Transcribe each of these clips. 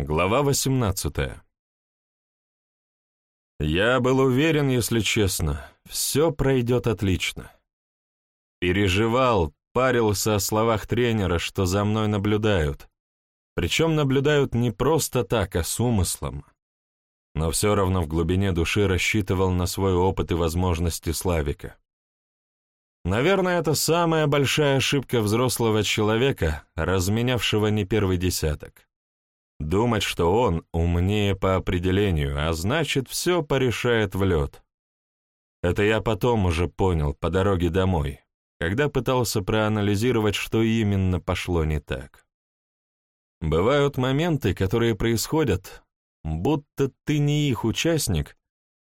Глава 18 Я был уверен, если честно, все пройдет отлично. Переживал, парился о словах тренера, что за мной наблюдают. Причем наблюдают не просто так, а с умыслом. Но все равно в глубине души рассчитывал на свой опыт и возможности Славика. Наверное, это самая большая ошибка взрослого человека, разменявшего не первый десяток. Думать, что он умнее по определению, а значит, все порешает в лед. Это я потом уже понял, по дороге домой, когда пытался проанализировать, что именно пошло не так. Бывают моменты, которые происходят, будто ты не их участник,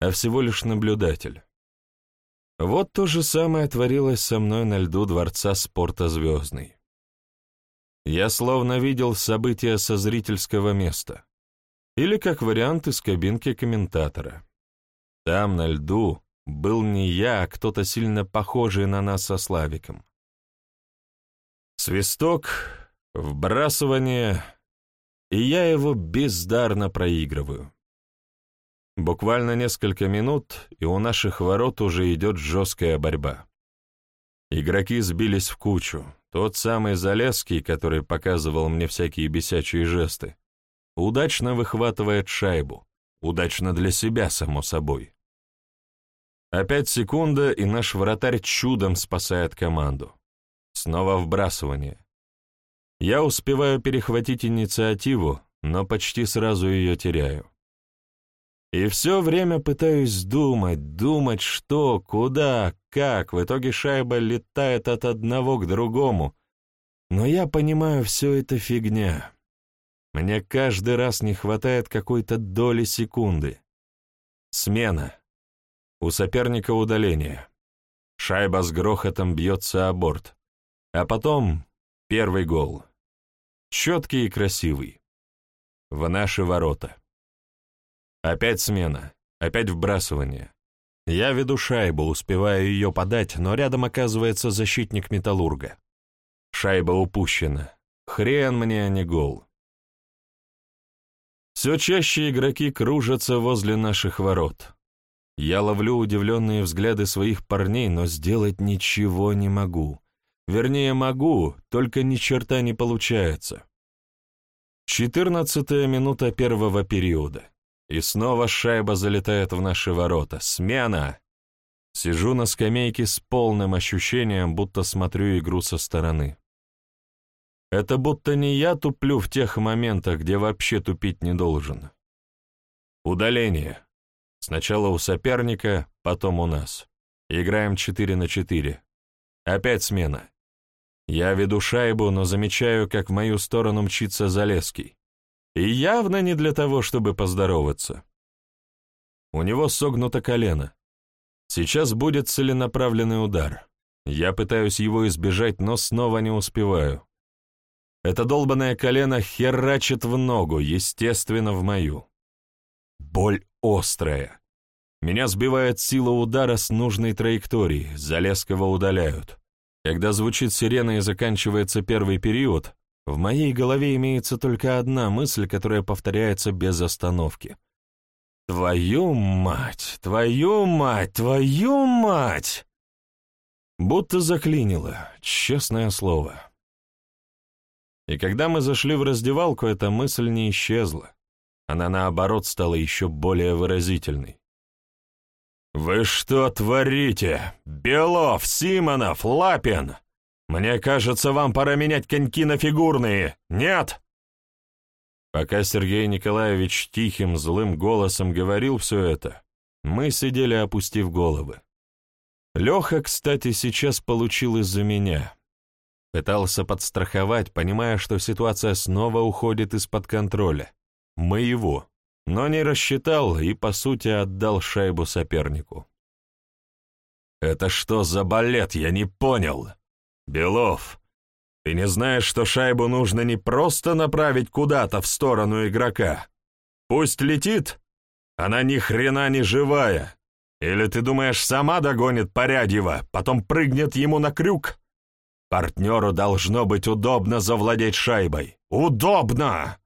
а всего лишь наблюдатель. Вот то же самое творилось со мной на льду Дворца спорта «Звездный». Я словно видел события со зрительского места. Или как вариант из кабинки комментатора. Там, на льду, был не я, а кто-то сильно похожий на нас со Славиком. Свисток, вбрасывание, и я его бездарно проигрываю. Буквально несколько минут, и у наших ворот уже идет жесткая борьба. Игроки сбились в кучу, тот самый Залесский, который показывал мне всякие бесячие жесты, удачно выхватывает шайбу. Удачно для себя, само собой. Опять секунда, и наш вратарь чудом спасает команду. Снова вбрасывание. Я успеваю перехватить инициативу, но почти сразу ее теряю. И все время пытаюсь думать, думать, что, куда, как. В итоге шайба летает от одного к другому. Но я понимаю, все это фигня. Мне каждый раз не хватает какой-то доли секунды. Смена. У соперника удаление. Шайба с грохотом бьется о борт. А потом первый гол. Четкий и красивый. В наши ворота. Опять смена, опять вбрасывание. Я веду шайбу, успеваю ее подать, но рядом оказывается защитник Металлурга. Шайба упущена. Хрен мне, а не гол. Все чаще игроки кружатся возле наших ворот. Я ловлю удивленные взгляды своих парней, но сделать ничего не могу. Вернее, могу, только ни черта не получается. Четырнадцатая минута первого периода. И снова шайба залетает в наши ворота. Смена! Сижу на скамейке с полным ощущением, будто смотрю игру со стороны. Это будто не я туплю в тех моментах, где вообще тупить не должен. Удаление. Сначала у соперника, потом у нас. Играем 4 на 4. Опять смена. Я веду шайбу, но замечаю, как в мою сторону мчится Залеский. И явно не для того, чтобы поздороваться. У него согнуто колено. Сейчас будет целенаправленный удар. Я пытаюсь его избежать, но снова не успеваю. Это долбанное колено херачит в ногу, естественно, в мою. Боль острая. Меня сбивает сила удара с нужной траектории, Залесского удаляют. Когда звучит сирена и заканчивается первый период, в моей голове имеется только одна мысль, которая повторяется без остановки. «Твою мать! Твою мать! Твою мать!» Будто заклинило, честное слово. И когда мы зашли в раздевалку, эта мысль не исчезла. Она, наоборот, стала еще более выразительной. «Вы что творите? Белов, Симонов, Лапин! Мне кажется, вам пора менять коньки на фигурные. Нет!» Пока Сергей Николаевич тихим, злым голосом говорил все это, мы сидели, опустив головы. Леха, кстати, сейчас получил из-за меня. Пытался подстраховать, понимая, что ситуация снова уходит из-под контроля. Моего. Но не рассчитал и, по сути, отдал шайбу сопернику. «Это что за балет, я не понял!» «Белов, ты не знаешь, что шайбу нужно не просто направить куда-то в сторону игрока? Пусть летит, она ни хрена не живая. Или ты думаешь, сама догонит Порядьева, потом прыгнет ему на крюк? Партнеру должно быть удобно завладеть шайбой. Удобно!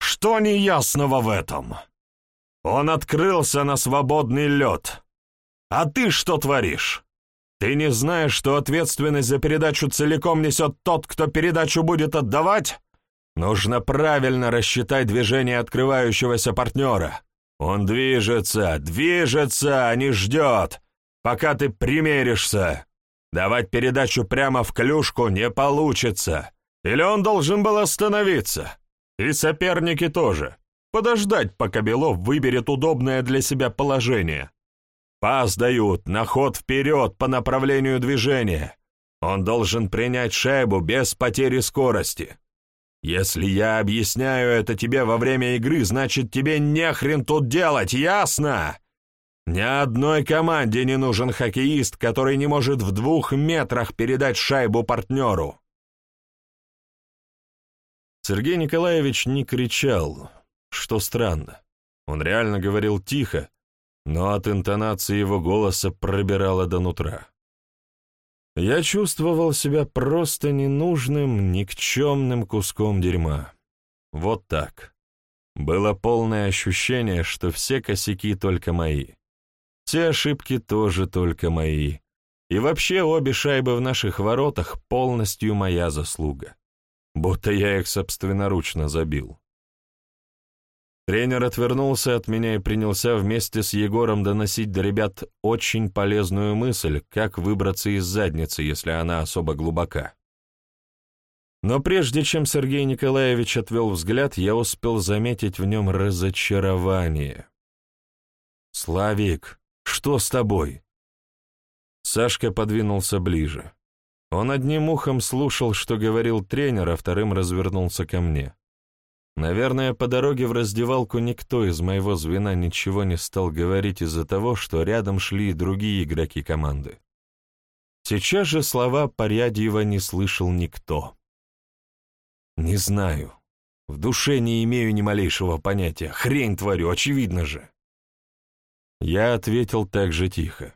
Что неясного в этом? Он открылся на свободный лед. А ты что творишь? Ты не знаешь, что ответственность за передачу целиком несет тот, кто передачу будет отдавать? Нужно правильно рассчитать движение открывающегося партнера. Он движется, движется, а не ждет, пока ты примеришься. Давать передачу прямо в клюшку не получится. Или он должен был остановиться. И соперники тоже. Подождать, пока Белов выберет удобное для себя положение. Пас дают на ход вперед по направлению движения. Он должен принять шайбу без потери скорости. Если я объясняю это тебе во время игры, значит тебе не хрен тут делать, ясно? Ни одной команде не нужен хоккеист, который не может в двух метрах передать шайбу партнеру. Сергей Николаевич не кричал, что странно. Он реально говорил тихо, но от интонации его голоса пробирало до нутра. Я чувствовал себя просто ненужным, никчемным куском дерьма. Вот так. Было полное ощущение, что все косяки только мои. Все ошибки тоже только мои. И вообще обе шайбы в наших воротах полностью моя заслуга. Будто я их собственноручно забил. Тренер отвернулся от меня и принялся вместе с Егором доносить до ребят очень полезную мысль, как выбраться из задницы, если она особо глубока. Но прежде чем Сергей Николаевич отвел взгляд, я успел заметить в нем разочарование. «Славик, что с тобой?» Сашка подвинулся ближе. Он одним ухом слушал, что говорил тренер, а вторым развернулся ко мне. Наверное, по дороге в раздевалку никто из моего звена ничего не стал говорить из-за того, что рядом шли и другие игроки команды. Сейчас же слова Порядьева не слышал никто. «Не знаю. В душе не имею ни малейшего понятия. Хрень творю, очевидно же». Я ответил так же тихо.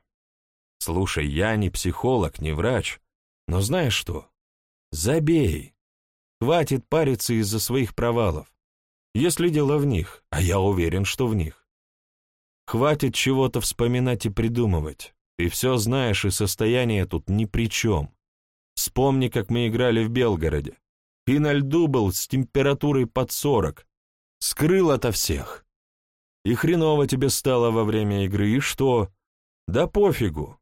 «Слушай, я не психолог, не врач, но знаешь что? Забей. Хватит париться из-за своих провалов, если дело в них, а я уверен, что в них. Хватит чего-то вспоминать и придумывать. Ты все знаешь, и состояние тут ни при чем. Вспомни, как мы играли в Белгороде. Ты на льду был с температурой под сорок. Скрыл ото всех. И хреново тебе стало во время игры, и что? Да пофигу.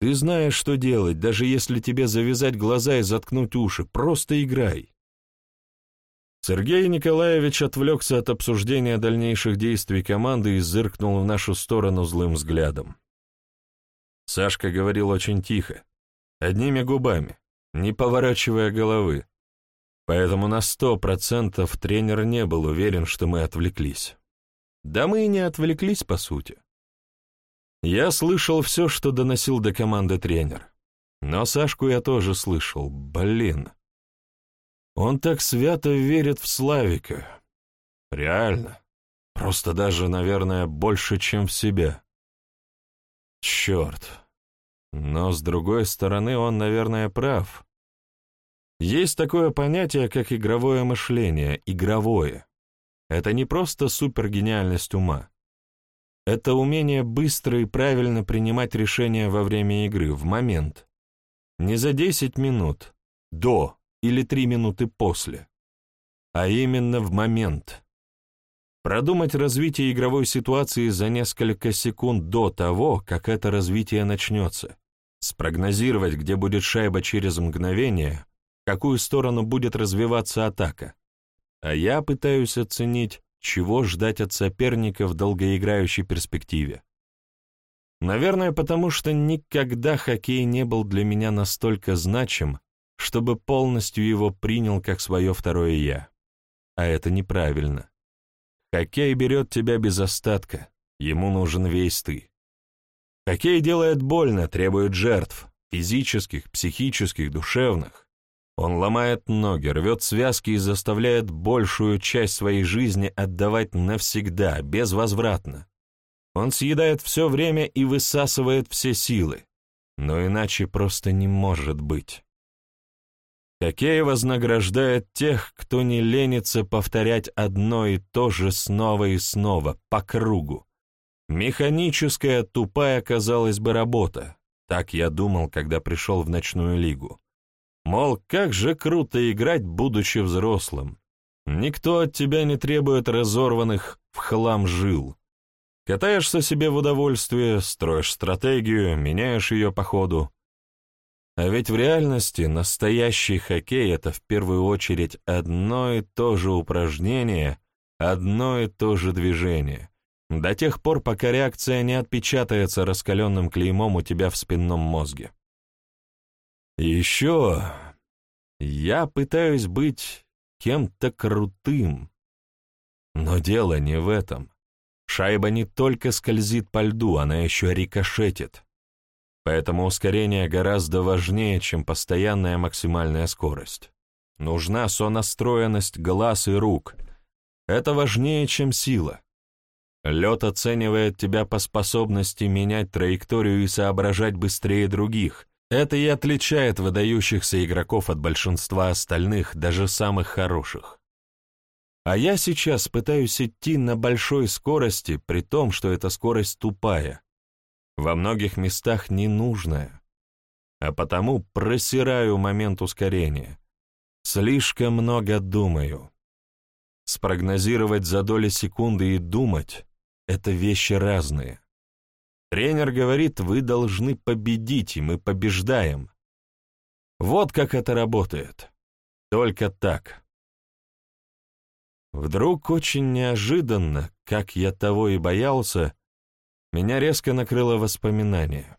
Ты знаешь, что делать, даже если тебе завязать глаза и заткнуть уши. Просто играй. Сергей Николаевич отвлекся от обсуждения дальнейших действий команды и зыркнул в нашу сторону злым взглядом. Сашка говорил очень тихо, одними губами, не поворачивая головы, поэтому на сто процентов тренер не был уверен, что мы отвлеклись. Да мы и не отвлеклись, по сути. Я слышал все, что доносил до команды тренер. Но Сашку я тоже слышал. Блин. Он так свято верит в Славика. Реально. Просто даже, наверное, больше, чем в себя. Черт. Но, с другой стороны, он, наверное, прав. Есть такое понятие, как игровое мышление, игровое. Это не просто супергениальность ума. Это умение быстро и правильно принимать решения во время игры, в момент. Не за 10 минут, до, или три минуты после, а именно в момент. Продумать развитие игровой ситуации за несколько секунд до того, как это развитие начнется, спрогнозировать, где будет шайба через мгновение, в какую сторону будет развиваться атака. А я пытаюсь оценить, чего ждать от соперника в долгоиграющей перспективе. Наверное, потому что никогда хоккей не был для меня настолько значим, чтобы полностью его принял как свое второе «я». А это неправильно. Хоккей берет тебя без остатка, ему нужен весь ты. Хоккей делает больно, требует жертв, физических, психических, душевных. Он ломает ноги, рвет связки и заставляет большую часть своей жизни отдавать навсегда, безвозвратно. Он съедает все время и высасывает все силы, но иначе просто не может быть. Хоккей вознаграждает тех, кто не ленится повторять одно и то же снова и снова, по кругу. Механическая, тупая, казалось бы, работа. Так я думал, когда пришел в ночную лигу. Мол, как же круто играть, будучи взрослым. Никто от тебя не требует разорванных в хлам жил. Катаешься себе в удовольствие, строишь стратегию, меняешь ее по ходу. А ведь в реальности настоящий хоккей — это в первую очередь одно и то же упражнение, одно и то же движение, до тех пор, пока реакция не отпечатается раскаленным клеймом у тебя в спинном мозге. Еще я пытаюсь быть кем-то крутым. Но дело не в этом. Шайба не только скользит по льду, она еще рикошетит. Поэтому ускорение гораздо важнее, чем постоянная максимальная скорость. Нужна сонастроенность глаз и рук. Это важнее, чем сила. Лед оценивает тебя по способности менять траекторию и соображать быстрее других. Это и отличает выдающихся игроков от большинства остальных, даже самых хороших. А я сейчас пытаюсь идти на большой скорости, при том, что эта скорость тупая, во многих местах ненужная, а потому просираю момент ускорения. Слишком много думаю. Спрогнозировать за доли секунды и думать — это вещи разные. Тренер говорит, вы должны победить, и мы побеждаем. Вот как это работает. Только так. Вдруг очень неожиданно, как я того и боялся, меня резко накрыло воспоминание.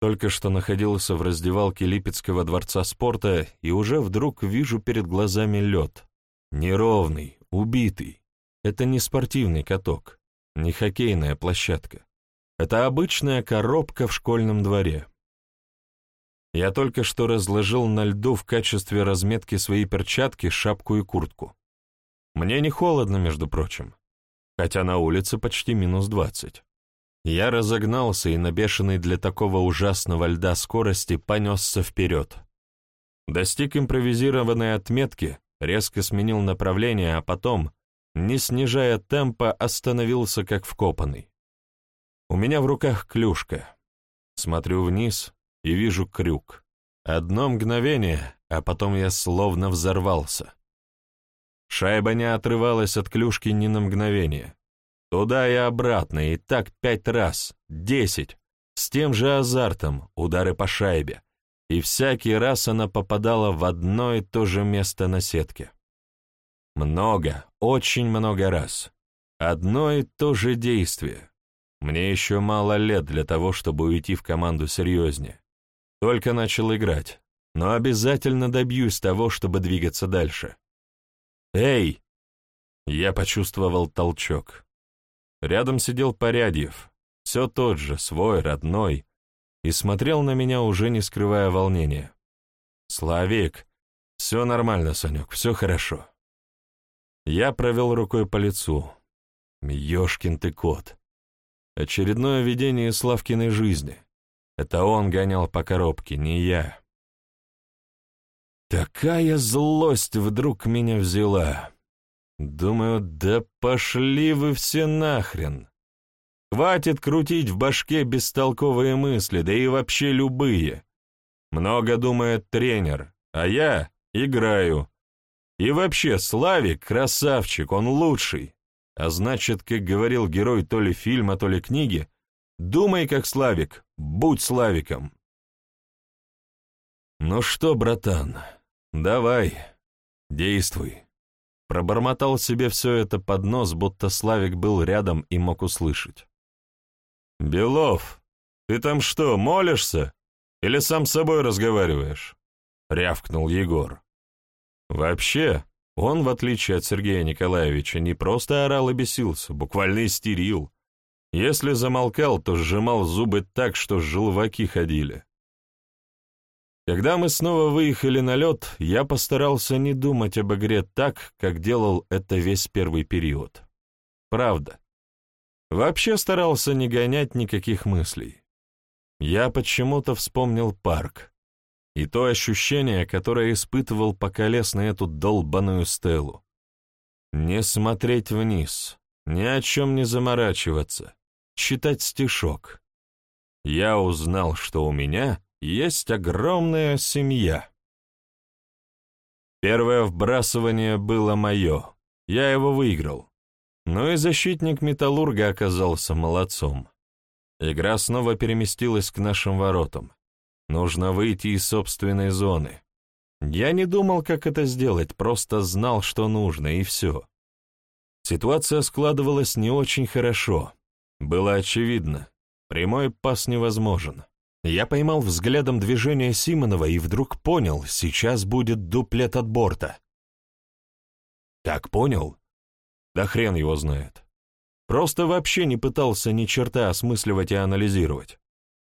Только что находился в раздевалке Липецкого дворца спорта и уже вдруг вижу перед глазами лед. Неровный, убитый. Это не спортивный каток, не хоккейная площадка. Это обычная коробка в школьном дворе. Я только что разложил на льду в качестве разметки свои перчатки, шапку и куртку. Мне не холодно, между прочим, хотя на улице почти минус двадцать. Я разогнался и на бешеной для такого ужасного льда скорости понесся вперед. Достиг импровизированной отметки, резко сменил направление, а потом, не снижая темпа, остановился как вкопанный. У меня в руках клюшка. Смотрю вниз и вижу крюк. Одно мгновение, а потом я словно взорвался. Шайба не отрывалась от клюшки ни на мгновение. Туда и обратно, и так пять раз, десять, с тем же азартом, удары по шайбе. И всякий раз она попадала в одно и то же место на сетке. Много, очень много раз. Одно и то же действие. Мне еще мало лет для того, чтобы уйти в команду серьезнее. Только начал играть, но обязательно добьюсь того, чтобы двигаться дальше. «Эй!» Я почувствовал толчок. Рядом сидел Порядьев, все тот же, свой, родной, и смотрел на меня, уже не скрывая волнения. «Славик, все нормально, Санек, все хорошо». Я провел рукой по лицу. «Ешкин ты кот». Очередное видение Славкиной жизни. Это он гонял по коробке, не я. Такая злость вдруг меня взяла. Думаю, да пошли вы все нахрен. Хватит крутить в башке бестолковые мысли, да и вообще любые. Много думает тренер, а я играю. И вообще, Славик — красавчик, он лучший. А значит, как говорил герой то ли фильма, то ли книги, думай как Славик, будь Славиком. Ну что, братан, давай, действуй. Пробормотал себе все это под нос, будто Славик был рядом и мог услышать. «Белов, ты там что, молишься? Или сам с собой разговариваешь?» — рявкнул Егор. Вообще, он, в отличие от Сергея Николаевича, не просто орал и бесился, буквально истерил. Если замолкал, то сжимал зубы так, что желваки ходили. Когда мы снова выехали на лед, я постарался не думать об игре так, как делал это весь первый период. Правда. Вообще старался не гонять никаких мыслей. Я почему-то вспомнил парк. и то ощущение, которое испытывал, пока лез на эту долбаную стелу. Не смотреть вниз, ни о чем не заморачиваться, читать стишок. Я узнал, что у меня есть огромная семья. Первое вбрасывание было мое, я его выиграл. Но и защитник Металлурга оказался молодцом. Игра снова переместилась к нашим воротам. Нужно выйти из собственной зоны. Я не думал, как это сделать, просто знал, что нужно, и все. Ситуация складывалась не очень хорошо. Было очевидно, прямой пас невозможен. Я поймал взглядом движение Симонова и вдруг понял, сейчас будет дуплет от борта. Как понял? Да хрен его знает. Просто вообще не пытался ни черта осмысливать и анализировать.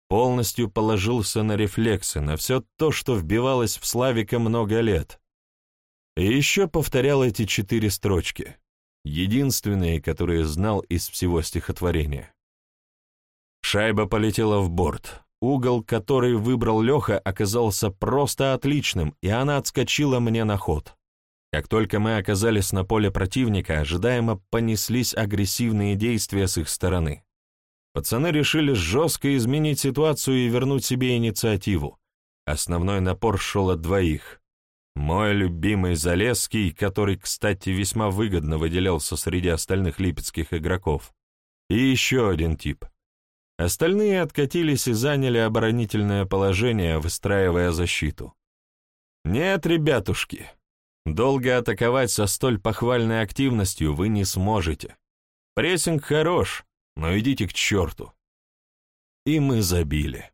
Полностью положился на рефлексы, на все то, что вбивалось в Славика много лет. И еще повторял эти четыре строчки, единственные, которые знал из всего стихотворения. Шайба полетела в борт. Угол, который выбрал Леха, оказался просто отличным, и она отскочила мне на ход. Как только мы оказались на поле противника, ожидаемо понеслись агрессивные действия с их стороны. Пацаны решили жестко изменить ситуацию и вернуть себе инициативу. Основной напор шел от двоих. Мой любимый Залесский, который, кстати, весьма выгодно выделялся среди остальных липецких игроков. И еще один тип. Остальные откатились и заняли оборонительное положение, выстраивая защиту. Нет, ребятушки, Долго атаковать со столь похвальной активностью вы не сможете. Прессинг хорош, но идите к черту. И мы забили.